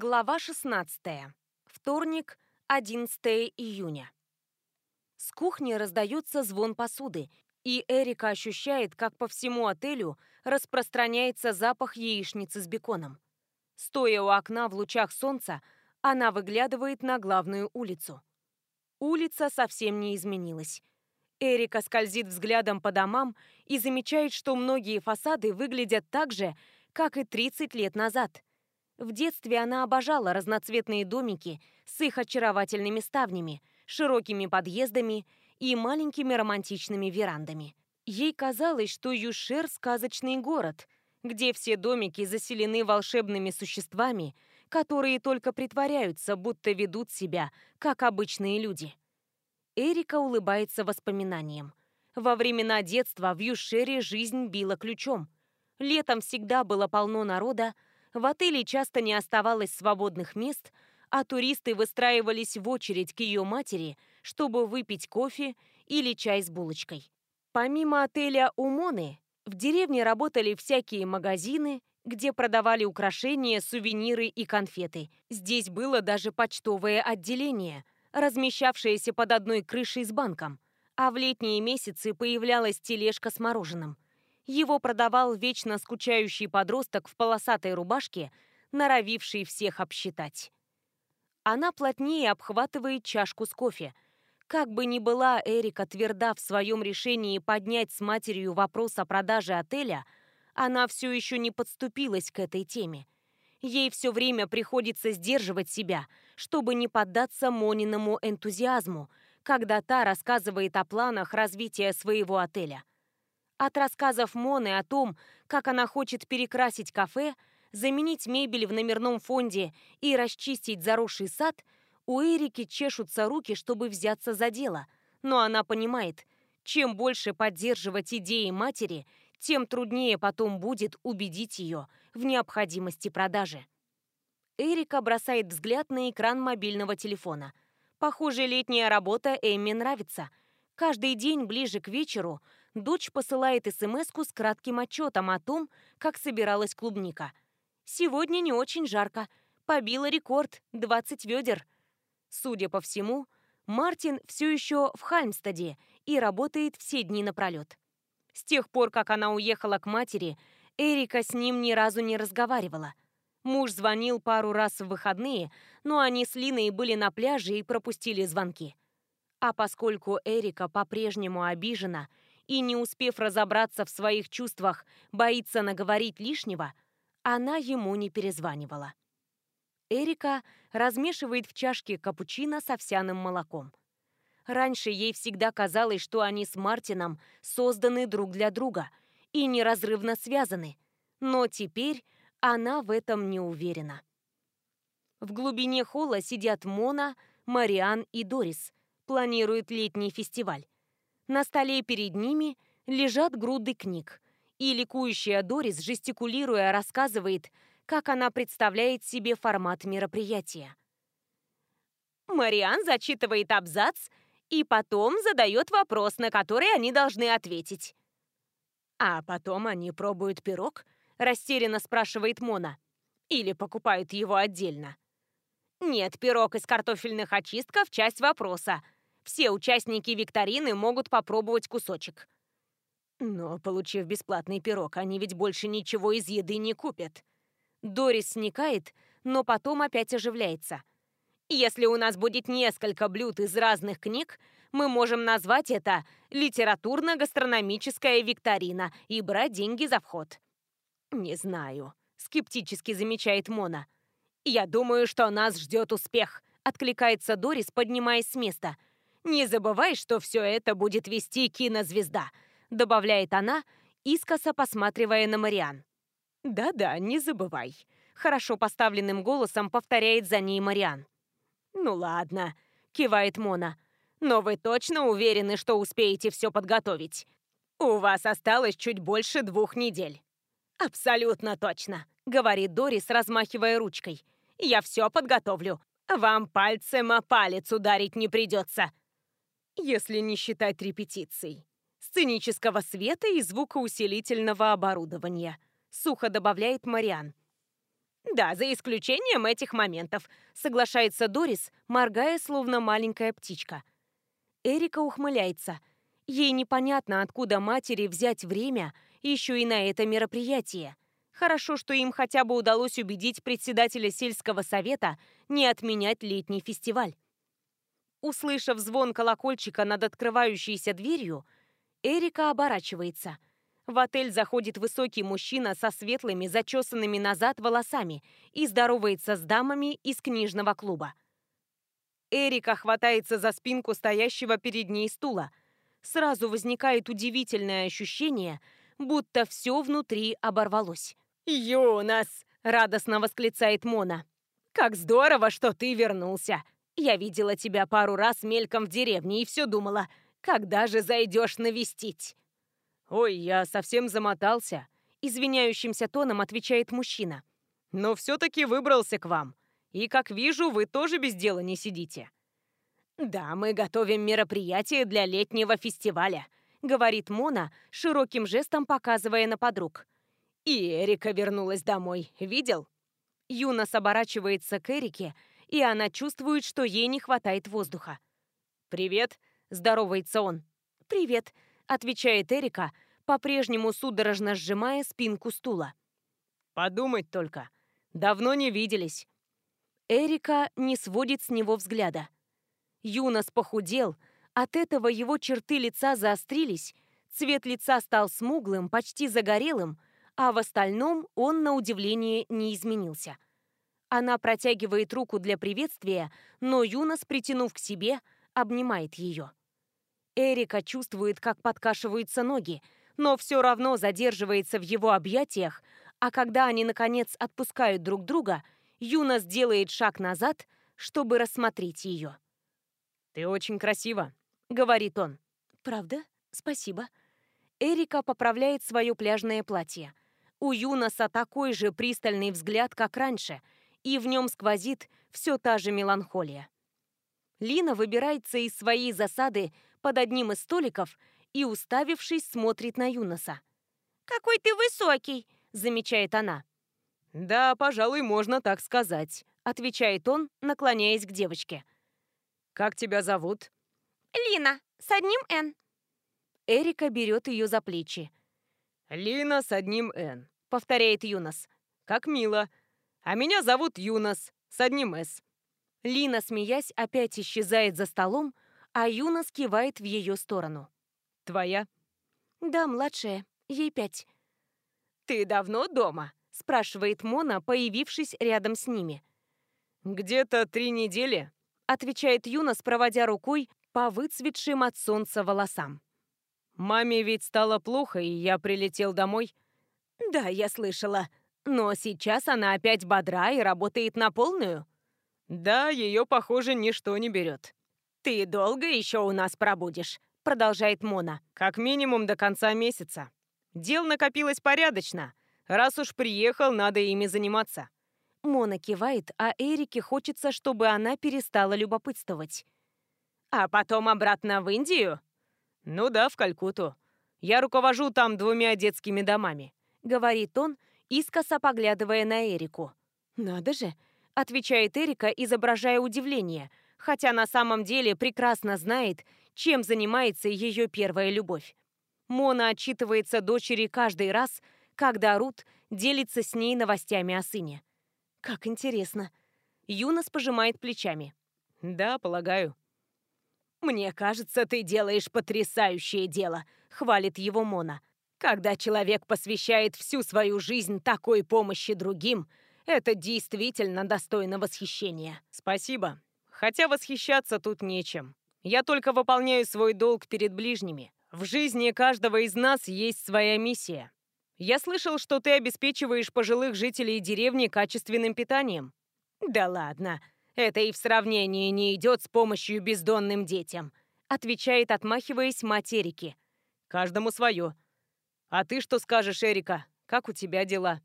Глава 16. Вторник, 11 июня. С кухни раздается звон посуды, и Эрика ощущает, как по всему отелю распространяется запах яичницы с беконом. Стоя у окна в лучах солнца, она выглядывает на главную улицу. Улица совсем не изменилась. Эрика скользит взглядом по домам и замечает, что многие фасады выглядят так же, как и 30 лет назад – в детстве она обожала разноцветные домики с их очаровательными ставнями, широкими подъездами и маленькими романтичными верандами. Ей казалось, что Юшер – сказочный город, где все домики заселены волшебными существами, которые только притворяются, будто ведут себя, как обычные люди. Эрика улыбается воспоминаниям. Во времена детства в Юшере жизнь била ключом. Летом всегда было полно народа, в отеле часто не оставалось свободных мест, а туристы выстраивались в очередь к ее матери, чтобы выпить кофе или чай с булочкой. Помимо отеля «Умоны», в деревне работали всякие магазины, где продавали украшения, сувениры и конфеты. Здесь было даже почтовое отделение, размещавшееся под одной крышей с банком. А в летние месяцы появлялась тележка с мороженым – его продавал вечно скучающий подросток в полосатой рубашке, норовивший всех обсчитать. Она плотнее обхватывает чашку с кофе. Как бы ни была Эрика тверда в своем решении поднять с матерью вопрос о продаже отеля, она все еще не подступилась к этой теме. Ей все время приходится сдерживать себя, чтобы не поддаться Мониному энтузиазму, когда та рассказывает о планах развития своего отеля. От рассказов Моны о том, как она хочет перекрасить кафе, заменить мебель в номерном фонде и расчистить заросший сад, у Эрики чешутся руки, чтобы взяться за дело. Но она понимает, чем больше поддерживать идеи матери, тем труднее потом будет убедить ее в необходимости продажи. Эрика бросает взгляд на экран мобильного телефона. Похоже, летняя работа Эмми нравится. Каждый день ближе к вечеру дочь посылает смс с кратким отчетом о том, как собиралась клубника. Сегодня не очень жарко. Побила рекорд – 20 ведер. Судя по всему, Мартин все еще в Хальмстаде и работает все дни напролет. С тех пор, как она уехала к матери, Эрика с ним ни разу не разговаривала. Муж звонил пару раз в выходные, но они с Линой были на пляже и пропустили звонки. А поскольку Эрика по-прежнему обижена и, не успев разобраться в своих чувствах, боится наговорить лишнего, она ему не перезванивала. Эрика размешивает в чашке капучино с овсяным молоком. Раньше ей всегда казалось, что они с Мартином созданы друг для друга и неразрывно связаны, но теперь она в этом не уверена. В глубине холла сидят Мона, Мариан и Дорис, планируют летний фестиваль. На столе перед ними лежат груды книг, и ликующая Дорис, жестикулируя, рассказывает, как она представляет себе формат мероприятия. Мариан зачитывает абзац и потом задает вопрос, на который они должны ответить. «А потом они пробуют пирог?» – растерянно спрашивает Мона. «Или покупают его отдельно?» «Нет, пирог из картофельных очистков – часть вопроса», все участники викторины могут попробовать кусочек. Но, получив бесплатный пирог, они ведь больше ничего из еды не купят. Дорис сникает, но потом опять оживляется. Если у нас будет несколько блюд из разных книг, мы можем назвать это «литературно-гастрономическая викторина» и брать деньги за вход. «Не знаю», — скептически замечает Мона. «Я думаю, что нас ждет успех», — откликается Дорис, поднимаясь с места — «Не забывай, что все это будет вести кинозвезда», добавляет она, искоса посматривая на Мариан. «Да-да, не забывай», хорошо поставленным голосом повторяет за ней Мариан. «Ну ладно», кивает Мона. «Но вы точно уверены, что успеете все подготовить? У вас осталось чуть больше двух недель». «Абсолютно точно», — говорит Дорис, размахивая ручкой. «Я все подготовлю. Вам пальцем о палец ударить не придется если не считать репетиций, сценического света и звукоусилительного оборудования, сухо добавляет Мариан. Да, за исключением этих моментов, соглашается Дорис, моргая, словно маленькая птичка. Эрика ухмыляется. Ей непонятно, откуда матери взять время еще и на это мероприятие. Хорошо, что им хотя бы удалось убедить председателя сельского совета не отменять летний фестиваль. Услышав звон колокольчика над открывающейся дверью, Эрика оборачивается. В отель заходит высокий мужчина со светлыми, зачесанными назад волосами и здоровается с дамами из книжного клуба. Эрика хватается за спинку стоящего перед ней стула. Сразу возникает удивительное ощущение, будто все внутри оборвалось. «Юнас!» — радостно восклицает Мона. «Как здорово, что ты вернулся! Я видела тебя пару раз мельком в деревне и все думала, когда же зайдешь навестить?» «Ой, я совсем замотался», — извиняющимся тоном отвечает мужчина. «Но все-таки выбрался к вам. И, как вижу, вы тоже без дела не сидите». «Да, мы готовим мероприятие для летнего фестиваля», — говорит Мона, широким жестом показывая на подруг. «И Эрика вернулась домой. Видел?» Юнос оборачивается к Эрике, и она чувствует, что ей не хватает воздуха. «Привет», — здоровается он. «Привет», отвечает Эрика, по-прежнему судорожно сжимая спинку стула. Подумать только. Давно не виделись. Эрика не сводит с него взгляда. Юнос похудел, от этого его черты лица заострились, цвет лица стал смуглым, почти загорелым, а в остальном он, на удивление, не изменился. Она протягивает руку для приветствия, но Юнос, притянув к себе, обнимает ее. Эрика чувствует, как подкашиваются ноги, но все равно задерживается в его объятиях, а когда они, наконец, отпускают друг друга, Юна сделает шаг назад, чтобы рассмотреть ее. «Ты очень красива», — говорит он. «Правда? Спасибо». Эрика поправляет свое пляжное платье. У Юноса такой же пристальный взгляд, как раньше, и в нем сквозит все та же меланхолия. Лина выбирается из своей засады под одним из столиков и, уставившись, смотрит на Юноса. «Какой ты высокий!» – замечает она. «Да, пожалуй, можно так сказать», – отвечает он, наклоняясь к девочке. «Как тебя зовут?» «Лина, с одним «Н». Эрика берет ее за плечи. «Лина с одним «Н», — повторяет Юнос. «Как мило. А меня зовут Юнос, с одним «С». Лина, смеясь, опять исчезает за столом, а Юна скивает в ее сторону. «Твоя?» «Да, младшая. Ей пять». «Ты давно дома?» – спрашивает Мона, появившись рядом с ними. «Где-то три недели», – отвечает Юнос, проводя рукой по выцветшим от солнца волосам. «Маме ведь стало плохо, и я прилетел домой». «Да, я слышала. Но сейчас она опять бодра и работает на полную». «Да, ее, похоже, ничто не берет». «Ты долго еще у нас пробудешь?» — продолжает Мона. «Как минимум до конца месяца. Дел накопилось порядочно. Раз уж приехал, надо ими заниматься». Мона кивает, а Эрике хочется, чтобы она перестала любопытствовать. «А потом обратно в Индию?» «Ну да, в Калькутту. Я руковожу там двумя детскими домами», — говорит он, искоса поглядывая на Эрику. «Надо же», — отвечает Эрика, изображая удивление — хотя на самом деле прекрасно знает, чем занимается ее первая любовь. Мона отчитывается дочери каждый раз, когда Рут делится с ней новостями о сыне. Как интересно. Юнос пожимает плечами. «Да, полагаю». «Мне кажется, ты делаешь потрясающее дело», — хвалит его Мона. «Когда человек посвящает всю свою жизнь такой помощи другим, это действительно достойно восхищения». «Спасибо. Хотя восхищаться тут нечем. Я только выполняю свой долг перед ближними. В жизни каждого из нас есть своя миссия. Я слышал, что ты обеспечиваешь пожилых жителей деревни качественным питанием. Да ладно, это и в сравнении не идет с помощью бездонным детям, отвечает, отмахиваясь мать Эрики. Каждому свое. А ты что скажешь, Эрика? Как у тебя дела?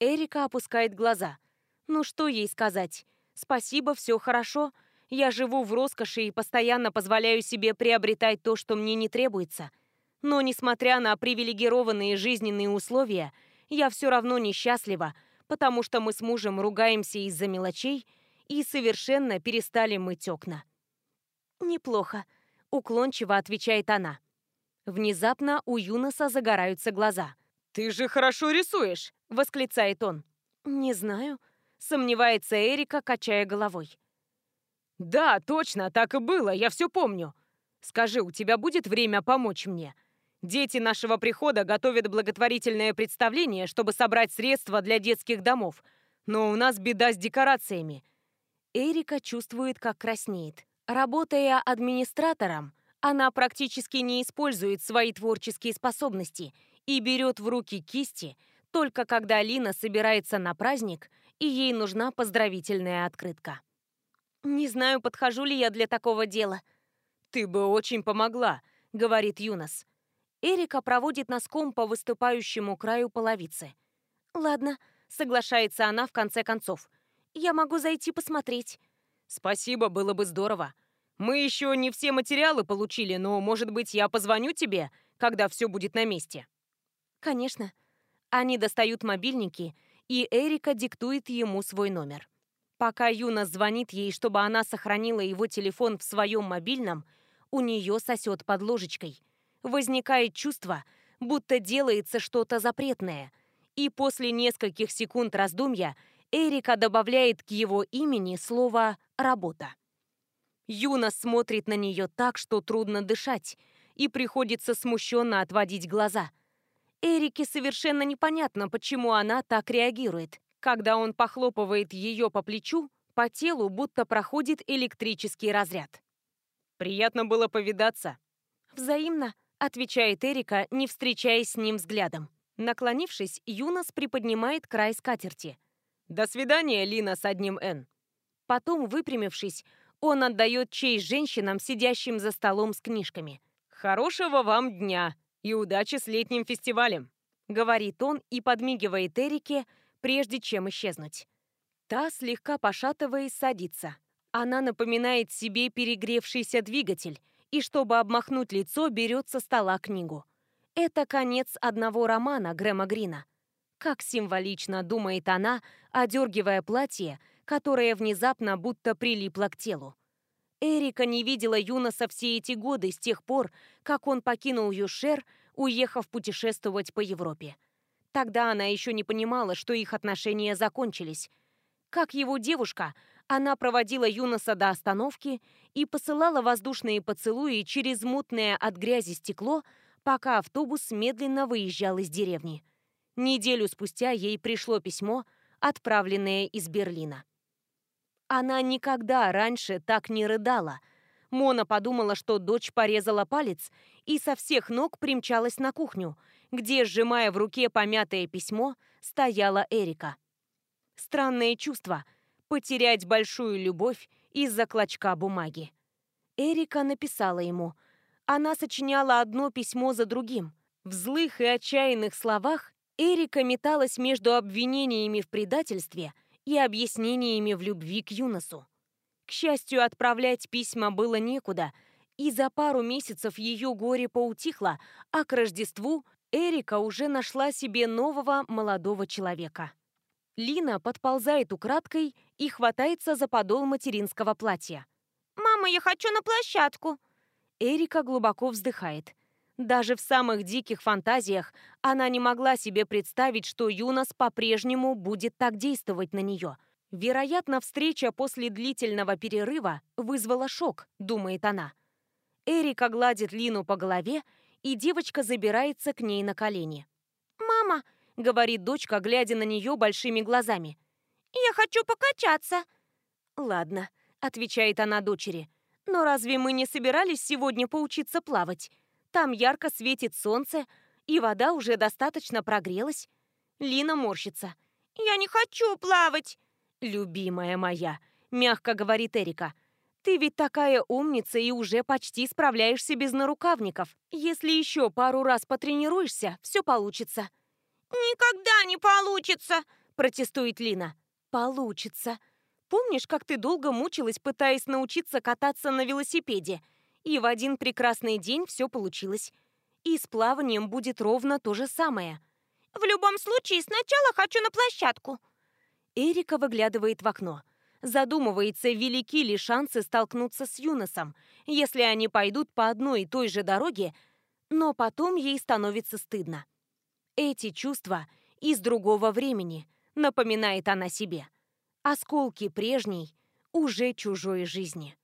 Эрика опускает глаза. Ну что ей сказать? Спасибо, все хорошо. Я живу в роскоши и постоянно позволяю себе приобретать то, что мне не требуется. Но, несмотря на привилегированные жизненные условия, я все равно несчастлива, потому что мы с мужем ругаемся из-за мелочей и совершенно перестали мыть окна. «Неплохо», — уклончиво отвечает она. Внезапно у Юноса загораются глаза. «Ты же хорошо рисуешь!» — восклицает он. «Не знаю», — сомневается Эрика, качая головой. «Да, точно, так и было, я все помню. Скажи, у тебя будет время помочь мне? Дети нашего прихода готовят благотворительное представление, чтобы собрать средства для детских домов. Но у нас беда с декорациями». Эрика чувствует, как краснеет. Работая администратором, она практически не использует свои творческие способности и берет в руки кисти, только когда Лина собирается на праздник, и ей нужна поздравительная открытка. «Не знаю, подхожу ли я для такого дела». «Ты бы очень помогла», — говорит Юнос. Эрика проводит носком по выступающему краю половицы. «Ладно», — соглашается она в конце концов. «Я могу зайти посмотреть». «Спасибо, было бы здорово. Мы еще не все материалы получили, но, может быть, я позвоню тебе, когда все будет на месте». «Конечно». Они достают мобильники, и Эрика диктует ему свой номер. Пока Юна звонит ей, чтобы она сохранила его телефон в своем мобильном, у нее сосет под ложечкой. Возникает чувство, будто делается что-то запретное. И после нескольких секунд раздумья Эрика добавляет к его имени слово «работа». Юна смотрит на нее так, что трудно дышать, и приходится смущенно отводить глаза. Эрике совершенно непонятно, почему она так реагирует. Когда он похлопывает ее по плечу, по телу будто проходит электрический разряд. «Приятно было повидаться». «Взаимно», — отвечает Эрика, не встречаясь с ним взглядом. Наклонившись, Юнос приподнимает край скатерти. «До свидания, Лина с одним «Н». Потом, выпрямившись, он отдает честь женщинам, сидящим за столом с книжками. «Хорошего вам дня!» и удачи с летним фестивалем», — говорит он и подмигивает Эрике, прежде чем исчезнуть. Та, слегка пошатываясь, садится. Она напоминает себе перегревшийся двигатель, и чтобы обмахнуть лицо, берет со стола книгу. Это конец одного романа Грэма Грина. Как символично, думает она, одергивая платье, которое внезапно будто прилипло к телу. Эрика не видела Юноса все эти годы, с тех пор, как он покинул Юшер, уехав путешествовать по Европе. Тогда она еще не понимала, что их отношения закончились. Как его девушка, она проводила Юноса до остановки и посылала воздушные поцелуи через мутное от грязи стекло, пока автобус медленно выезжал из деревни. Неделю спустя ей пришло письмо, отправленное из Берлина. Она никогда раньше так не рыдала. Мона подумала, что дочь порезала палец, и со всех ног примчалась на кухню, где, сжимая в руке помятое письмо, стояла Эрика. Странное чувство — потерять большую любовь из-за клочка бумаги. Эрика написала ему. Она сочиняла одно письмо за другим. В злых и отчаянных словах Эрика металась между обвинениями в предательстве — и объяснениями в любви к Юносу. К счастью, отправлять письма было некуда, и за пару месяцев ее горе поутихло, а к Рождеству Эрика уже нашла себе нового молодого человека. Лина подползает украдкой и хватается за подол материнского платья. «Мама, я хочу на площадку!» Эрика глубоко вздыхает. Даже в самых диких фантазиях она не могла себе представить, что Юнос по-прежнему будет так действовать на нее. Вероятно, встреча после длительного перерыва вызвала шок, думает она. Эрика гладит Лину по голове, и девочка забирается к ней на колени. «Мама», — говорит дочка, глядя на нее большими глазами. «Я хочу покачаться». «Ладно», — отвечает она дочери. «Но разве мы не собирались сегодня поучиться плавать? Там ярко светит солнце, и вода уже достаточно прогрелась. Лина морщится. «Я не хочу плавать!» «Любимая моя», — мягко говорит Эрика. «Ты ведь такая умница и уже почти справляешься без нарукавников. Если еще пару раз потренируешься, все получится». «Никогда не получится!» — протестует Лина. «Получится. Помнишь, как ты долго мучилась, пытаясь научиться кататься на велосипеде?» И в один прекрасный день все получилось. И с плаванием будет ровно то же самое. В любом случае, сначала хочу на площадку. Эрика выглядывает в окно. Задумывается, велики ли шансы столкнуться с Юносом, если они пойдут по одной и той же дороге, но потом ей становится стыдно. Эти чувства из другого времени, напоминает она себе. Осколки прежней, уже чужой жизни.